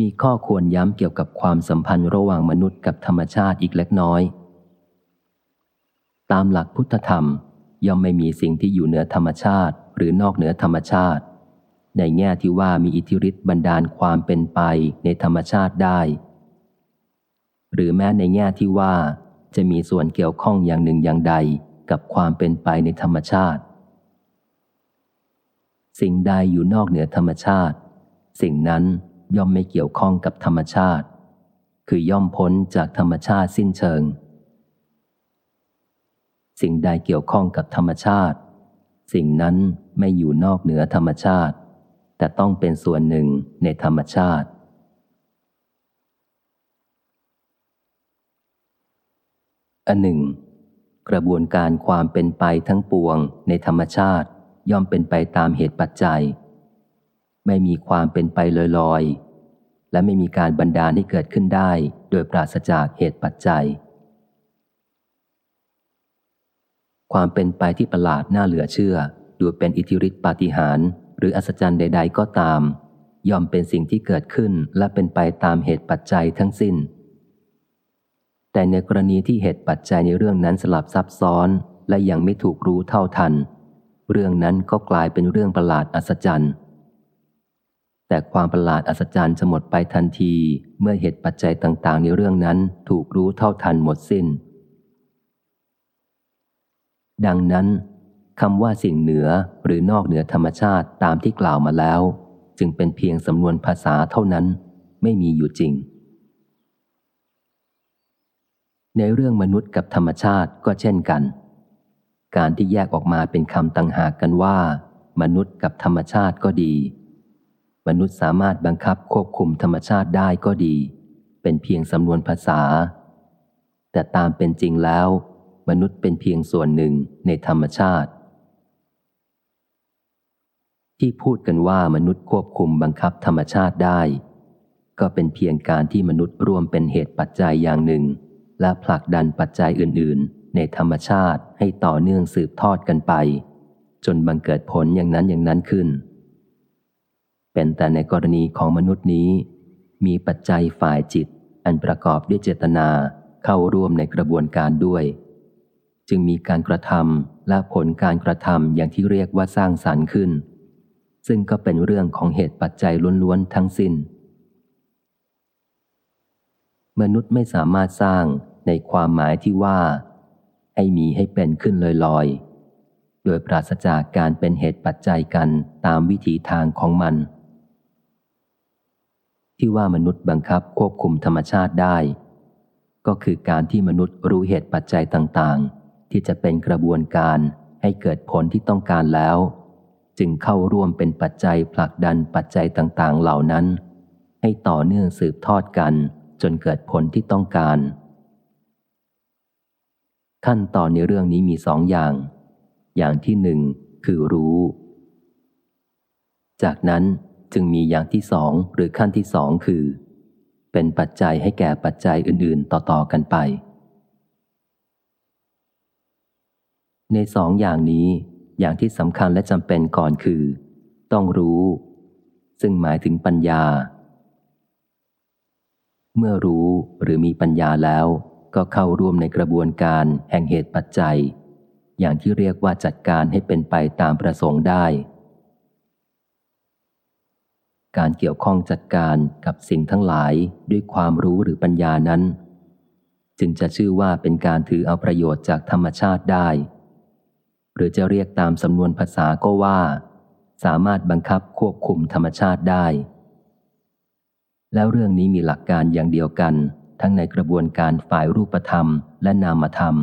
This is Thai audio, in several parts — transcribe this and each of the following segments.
มีข้อควรย้ำเกี่ยวกับความสัมพันธ์ระหว่างมนุษย์กับธรรมชาติอีกเล็กน้อย ตามหลักพุทธธรรม ย่อมไม่มีสิ่งที่อยู่เหนือธรรมชาติ หรือนอกเหนือธรรมชาติ ในแง่ที่ว่ามีอิทธิฤทธิ์บันดาลความเป็นไปในธรรมชาติได้ หรือแม้ในแง่ที่ว่า จะมีส่วนเกี่ยวข้องอย่างหนึ่งอย่างใดกับความเป็นไปในธรรมชาติ สิ่งใดอยู่นอกเหนือธรรมชาติ สิ่งนั้น ย่อมไม่เกี่ยวข้องกับธรรมชาติ คือย่อมพ้นจากธรรมชาติสิ้นเชิง สิ่งใดเกี่ยวข้องกับธรรมชาติ สิ่งนั้นไม่อยู่นอกเหนือธรรมชาติ แต่ต้องเป็นส่วนหนึ่งในธรรมชาติ อันหนึ่ง กระบวนการความเป็นไปทั้งปวงในธรรมชาติย่อมเป็นไปตามเหตุปัจจัย ไม่มีความเป็นไปลอยๆ และไม่มีการบันดาลให้เกิดขึ้นได้ โดยปราศจากเหตุปัจจัย ความเป็นไปที่ประหลาดน่าเหลือเชื่อ ดูเป็นอิทธิฤทธิปาฏิหาริย์หรืออัศจรรย์ใด ๆ ก็ตาม ย่อมเป็นสิ่งที่เกิดขึ้นและเป็นไปตามเหตุปัจจัยทั้งสิ้น แต่ในกรณีที่เหตุปัจจัยในเรื่องนั้นสลับซับซ้อนและยังไม่ถูกรู้เท่าทัน เรื่องนั้นก็กลายเป็นเรื่องประหลาดอัศจรรย์ แต่ความประหลาดอัศจรรย์จะหมดไปทันทีเมื่อเหตุปัจจัยต่างๆ ในเรื่องนั้นถูกรู้เท่าทันหมดสิน้น ดังนั้นคำว่าสิ่งเหนือหรือนอกเหนือธรรมชาติตามที่กล่าวมาแล้ว จึงเป็นเพียงสำนวนภาษาเท่านั้นไม่มีอยู่จริง ในเรื่องมนุษย์กับธรรมชาติก็เช่นกัน การที่แยกออกมาเป็นคำต่างหากกันว่า มนุษย์กับธรรมชาติก็ดี มนุษย์สามารถบังคับควบคุมธรรมชาติได้ก็ดี เป็นเพียงสำนวนภาษา แต่ตามเป็นจริงแล้ว มนุษย์เป็นเพียงส่วนหนึ่งในธรรมชาติ ที่พูดกันว่ามนุษย์ควบคุมบังคับธรรมชาติได้ ก็เป็นเพียงการที่มนุษย์ร่วมเป็นเหตุปัจจัยอย่างหนึ่ง และผลักดันปัจจัยอื่น ๆ ในธรรมชาติให้ต่อเนื่องสืบทอดกันไป จนบังเกิดผลอย่างนั้นอย่างนั้นขึ้น เป็นแต่ในกรณีของมนุษย์นี้ มีปัจจัยฝ่ายจิต อันประกอบด้วยเจตนาเข้าร่วมในกระบวนการด้วย จึงมีการกระทำและผลการกระทำอย่างที่เรียกว่าสร้างสรรค์ขึ้น ซึ่งก็เป็นเรื่องของเหตุปัจจัยล้วนๆทั้งสิ้น มนุษย์ไม่สามารถสร้างในความหมายที่ว่า ให้มีให้เป็นขึ้นลอยๆโดยปราศจากการเป็นเหตุปัจจัยกันตามวิถีทางของมัน ที่ว่ามนุษย์บังคับควบคุมธรรมชาติได้ ก็คือการที่มนุษย์รู้เหตุปัจจัยต่างๆ ที่จะเป็นกระบวนการให้เกิดผลที่ต้องการแล้ว จึงเข้าร่วมเป็นปัจจัยผลักดันปัจจัยต่างๆ เหล่านั้น ให้ต่อเนื่องสืบทอดกัน จนเกิดผลที่ต้องการ ขั้นตอนในเรื่องนี้มีสองอย่าง อย่างที่หนึ่งคือรู้ จากนั้น จึงมีอย่างที่สองหรือขั้นที่สองคือ เป็นปัจจัยให้แก่ปัจจัยอื่นๆ ต่อๆกันไป ในสองอย่างนี้อย่างที่สำคัญและจำเป็นก่อนคือ ต้องรู้ ซึ่งหมายถึงปัญญา เมื่อรู้หรือมีปัญญาแล้ว ก็เข้าร่วมในกระบวนการแห่งเหตุปัจจัย อย่างที่เรียกว่าจัดการให้เป็นไปตามประสงค์ได้ การเกี่ยวข้องจัดการกับสิ่งทั้งหลายด้วยความรู้หรือปัญญานั้น จึงจะชื่อว่าเป็นการถือเอาประโยชน์จากธรรมชาติได้ หรือจะเรียกตามสำนวนภาษาก็ว่า สามารถบังคับควบคุมธรรมชาติได้ แล้วเรื่องนี้มีหลักการอย่างเดียวกัน ทั้งในกระบวนการฝ่ายรูปธรรมและนามธรรม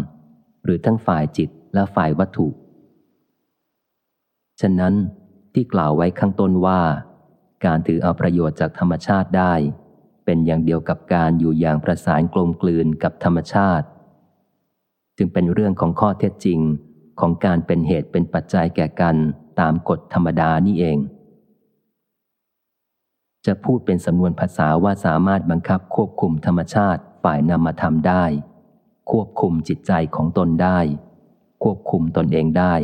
หรือทั้งฝ่ายจิตและฝ่ายวัตถุ ฉะนั้นที่กล่าวไว้ข้างต้นว่า การถือเอาประโยชน์จากธรรมชาติได้ เป็นอย่างเดียวกับการอยู่อย่างประสานกลมกลืนกับธรรมชาติ จึงเป็นเรื่องของข้อเท็จจริงของการเป็นเหตุเป็นปัจจัยแก่กันตามกฎธรรมดานี่เอง จะพูดเป็นสำนวนภาษาว่าสามารถบังคับควบคุมธรรมชาติฝ่ายนามธรรมได้ ควบคุมจิตใจของตนได้ ควบคุมตนเองได้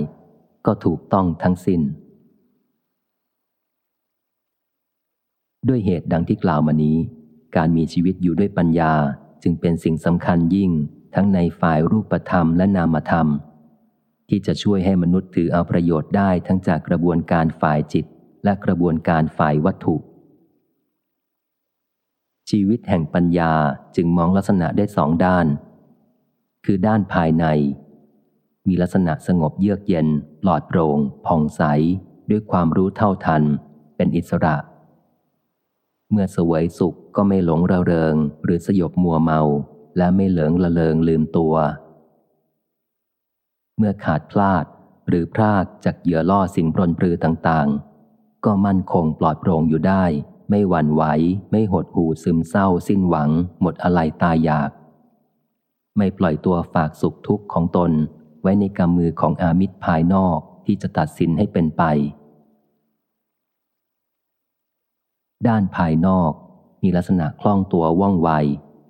ก็ถูกต้องทั้งสิน้น ด้วยเหตุดังที่กล่าวมานี้ การมีชีวิตอยู่ด้วยปัญญาจึงเป็นสิ่งสำคัญยิ่งทั้งในฝ่ายรูปธรรมและนามธรรม ที่จะช่วยให้มนุษย์ถือเอาประโยชน์ได้ทั้งจากกระบวนการฝ่ายจิต และกระบวนการฝ่ายวัตถุ ชีวิตแห่งปัญญาจึงมองลักษณะได้สองด้าน คือด้านภายใน มีลักษณะสงบเยือกเย็น ปลอดโปร่งผ่องใส ด้วยความรู้เท่าทัน เป็นอิสระ เมื่อสวยสุขก็ไม่หลงระเริง หรือสยบมัวเมา และไม่เหลิงละเลงลืมตัว เมื่อขาดพลาดหรือพลากจากเหยื่อล่อสิ่งปรนปรือต่างๆ ก็มั่นคงปลอดโปร่งอยู่ได้ ไม่หวั่นไหว ไม่หดหู่ซึมเศร้า สิ้นหวัง หมดอะไรตายอยาก ไม่ปล่อยตัวฝากสุขทุกข์ของตน ไว้ในกำมือของอามิตรภายนอกที่จะตัดสินให้เป็นไป ด้านภายนอก มีลักษณะคล่องตัวว่องไว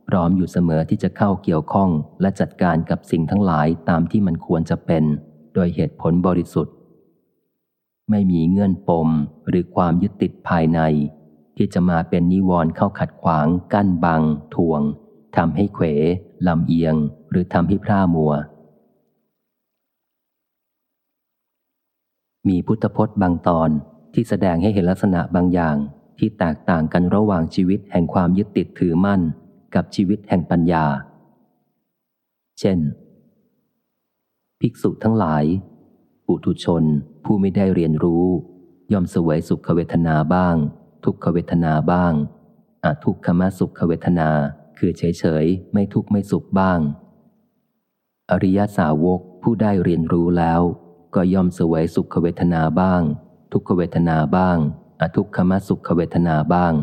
พร้อมอยู่เสมอที่จะเข้าเกี่ยวข้องและจัดการกับสิ่งทั้งหลายตามที่มันควรจะเป็น โดยเหตุผลบริสุทธิ์ ไม่มีเงื่อนปมหรือความยึดติดภายใน ที่จะมาเป็นนิวรณ์เข้าขัดขวาง กั้นบังถ่วงทำให้เขวลำเอียง หรือทำให้พร่ามัว มีพุทธพจน์บางตอนที่แสดงให้เห็นลักษณะบางอย่าง ที่แตกต่างกันระหว่างชีวิตแห่งความยึดติดถือมั่น กับชีวิตแห่งปัญญา เช่น ภิกษุทั้งหลาย ปุถุชนผู้ไม่ได้เรียนรู้ ย่อมสวยสุขเวทนาบ้าง ทุกขเวทนาบ้างอาทุกขมสุขเวทนาคือเฉยเฉยไม่ทุกข์ไม่สุขบ้าง อริยสาวกผู้ได้เรียนรู้แล้ว ก็ย่อมสวยสุขเวทนาบ้าง ทุกขเวทนาบ้าง อทุกขมสุขเวทนาบ้าง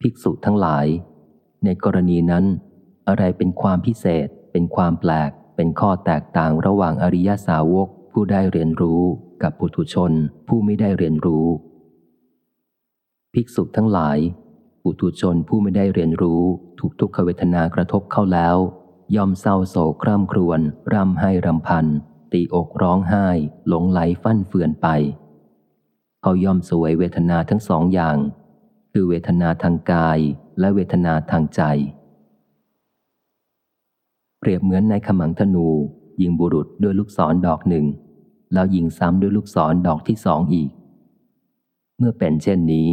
ภิกษุทั้งหลาย ในกรณีนั้น อะไรเป็นความพิเศษ เป็นความแปลก เป็นข้อแตกต่างระหว่างอริยสาวกผู้ได้เรียนรู้กับปุถุชนผู้ไม่ได้เรียนรู้ ภิกษุทั้งหลายปุถุชนผู้ไม่ได้เรียนรู้ ถูกทุกขเวทนากระทบเข้าแล้ว ย่อมเศร้าโศกคร่ำครวญร่ำให้รำพันตีอกร้องไห้ หลงไหลฟั่นเฟือนไป เขาย่อมสวยเวทนาทั้งสองอย่าง คือเวทนาทางกายและเวทนาทางใจ เปรียบเหมือนในขมังธนู ยิงบุรุษด้วยลูกศรดอกหนึ่ง แล้วยิงซ้ำด้วยลูกศรดอกที่สองอีก เมื่อเป็นเช่นนี้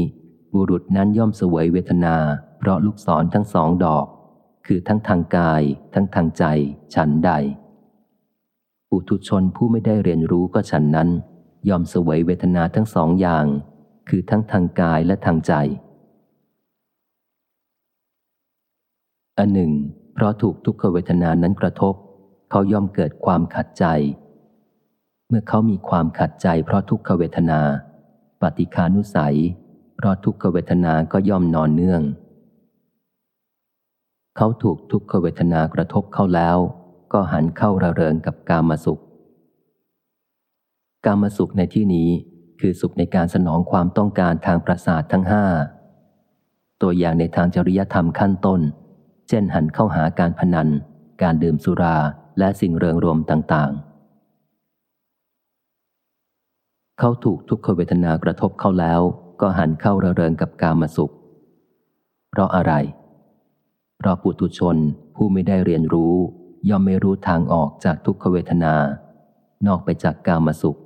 บุรุษนั้นย่อมสวยเวทนา เพราะลูกศรทั้งสองดอก คือทั้งทางกาย ทั้งทางใจ ฉันใดปุถุชนผู้ไม่ได้เรียนรู้ก็ฉันนั้น ยอมสวยเวทนาทั้งสองอย่าง คือทั้งทางกายและทางใจ อันหนึ่ง เพราะถูกทุกขเวทนานั้นกระทบ เขาย่อมเกิดความขัดใจ เมื่อเขามีความขัดใจ เพราะทุกขเวทนา ปฏิคานุสัย เพราะทุกขเวทนาก็ย่อมนอนเนื่อง เขาถูกทุกขเวทนากระทบเข้าแล้ว ก็หันเข้าระเริงกับกามสุข กามสุขในที่นี้คือสุขในการสนองความต้องการทางประสาททั้งห้าตัวอย่างในทางจริยธรรมขั้นต้น เช่นหันเข้าหาการพนัน การดื่มสุราและสิ่งเริงรมต่างๆ เขาถูกทุกขเวทนากระทบเข้าแล้ว ก็หันเข้าระเริงกับกามสุข เพราะอะไร เพราะปุถุชนผู้ไม่ได้เรียนรู้ ย่อมไม่รู้ทางออกจากทุกขเวทนา นอกไปจากกามสุข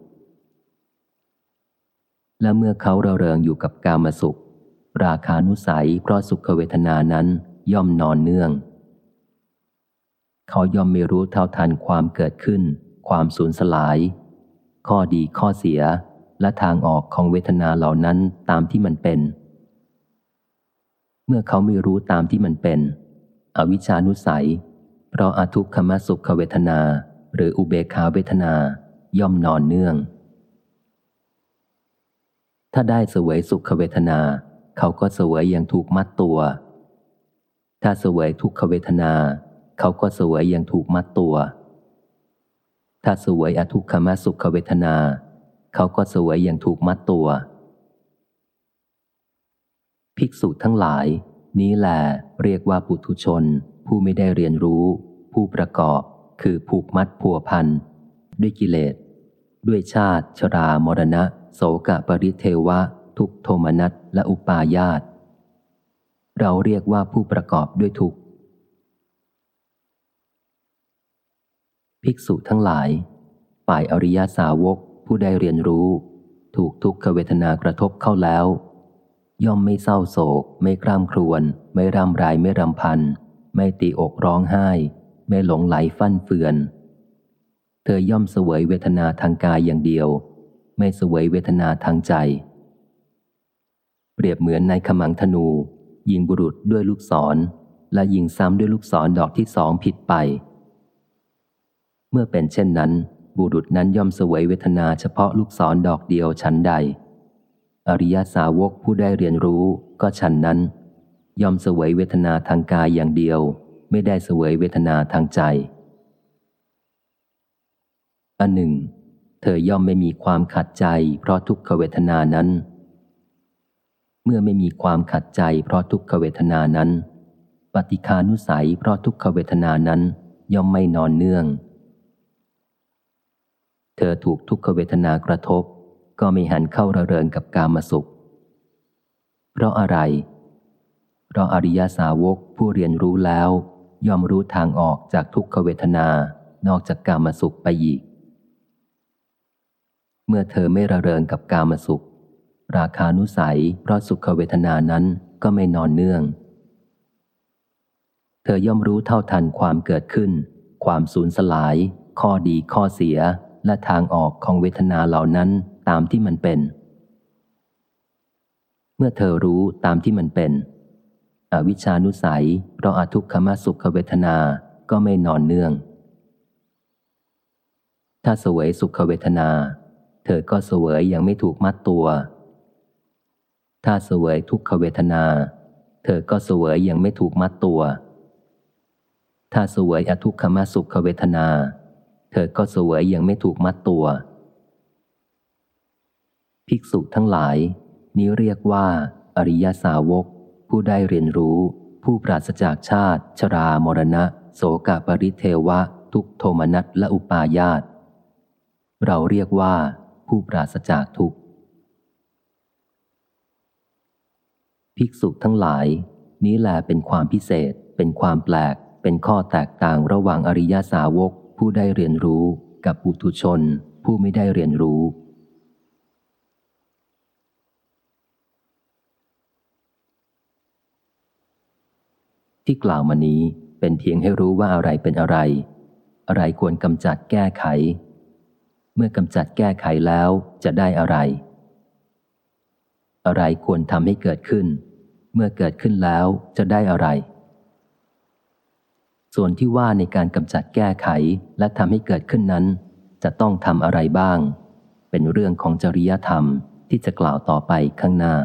และเมื่อเขาเระเริงอยู่กับกามสุข ราคานุสัยเพราะสุขเวทนานั้นย่อมนอนเนื่อง เขาย่อมไม่รู้เท่าทันความเกิดขึ้น ความสูญสลาย ข้อดีข้อเสียและทางออกของเวทนาเหล่านั้นตามที่มันเป็น เมื่อเขาไม่รู้ตามที่มันเป็น อวิชานุสัย เพราะอาทุกขมสุขเวทนา หรืออุเบคาเวทนาย่อมนอนเนื่อง ถ้าได้เสวยสุขเวทนา เขาก็เสวยอย่างถูกมัดตัว ถ้าเสวยทุกขเวทนา เขาก็เสวยอย่างถูกมัดตัว ถ้าเสวยอทุกขมสุขเวทนา เขาก็เสวยอย่างถูกมัดตัว ภิกษุทั้งหลาย นี้แหละเรียกว่าปุถุชน ผู้ไม่ได้เรียนรู้ ผู้ประกอบคือผูกมัดผัวพันด้วยกิเลส ด้วยชาติชรามรณะ โสกะปริเทวะ ทุกโทมนัสและอุปาญาต เราเรียกว่าผู้ประกอบด้วยทุกภิกษุทั้งหลาย ฝ่ายอริยสาวกผู้ได้เรียนรู้ ถูกทุกขเวทนากระทบเข้าแล้ว ย่อมไม่เศร้าโศก ไม่กล้ามครวน ไม่รำไรไม่รำพัน ไม่ตีอกร้องไห้ ไม่หลงไหลฟั่นเฟือน เธอย่อมเสวยเวทนาทางกายอย่างเดียว ไม่เสวยเวทนาทางใจ เปรียบเหมือนในขมังธนู ยิงบุรุษด้วยลูกศร และยิงซ้ำด้วยลูกศรดอกที่สองผิดไป เมื่อเป็นเช่นนั้น บุรุษนั้นย่อมเสวยเวทนาเฉพาะลูกศรดอกเดียวชั้นใด อริยสาวกผู้ได้เรียนรู้ก็ฉันนั้น ย่อมเสวยเวทนาทางกายอย่างเดียว ไม่ได้เสวยเวทนาทางใจอันหนึ่ง เธอย่อมไม่มีความขัดใจ เพราะทุกขเวทนานั้น เมื่อไม่มีความขัดใจ เพราะทุกขเวทนานั้น ปฏิคานุสัย เพราะทุกขเวทนานั้นย่อมไม่นอนเนื่อง เธอถูกทุกขเวทนากระทบ ก็ไม่หันเข้าระเริงกับกามสุข เพราะอะไร เพราะอริยสาวกผู้เรียนรู้แล้ว ย่อมรู้ทางออกจากทุกขเวทนานอกจากกามสุขไปอีก มื่อเธอไม่ระเริงกับกามสุข ราคานุสัย เพราะสุขเวทนานั้นก็ไม่นอนเนื่อง เธอย่อมรู้เท่าทันความเกิดขึ้น ความสูญสลาย ข้อดีข้อเสียและทางออกของเวทนาเหล่านั้นตามที่มันเป็น เมื่อเธอรู้ตามที่มันเป็น อวิชานุสัย เพราะอาทุกขมสุขเวทนาก็ไม่นอนเนื่อง ถ้าสวยสุขเวทนา เธอก็สวยยังไม่ถูกมัดตัว ถ้าสวยทุกขเวทนา เธอก็สวยยังไม่ถูกมัดตัว ถ้าสวยอทุกขมสุขเวทนา เธอก็สวยยังไม่ถูกมัดตัว ภิกษุทั้งหลาย นี้เรียกว่า อริยสาวก ผู้ได้เรียนรู้ ผู้ปราศจากชาติ ชรามรณะ โสกปริเทวะ ทุกโทมนัสและอุปาญาตเราเรียกว่า ผู้ปราศจากทุกข์ ภิกษุทั้งหลาย นี้แหละเป็นความพิเศษ เป็นความแปลก เป็นข้อแตกต่างระหว่างอริยสาวก ผู้ได้เรียนรู้กับปุถุชน ผู้ไม่ได้เรียนรู้ ที่กล่าวมานี้เป็นเพียงให้รู้ว่าอะไรเป็นอะไร อะไรควรกำจัดแก้ไข เมื่อกำจัดแก้ไขแล้วจะได้อะไร อะไรควรทำให้เกิดขึ้น เมื่อเกิดขึ้นแล้วจะได้อะไร ส่วนที่ว่าในการกำจัดแก้ไขและทำให้เกิดขึ้นนั้น จะต้องทำอะไรบ้าง เป็นเรื่องของจริยธรรมที่จะกล่าวต่อไปข้างหน้า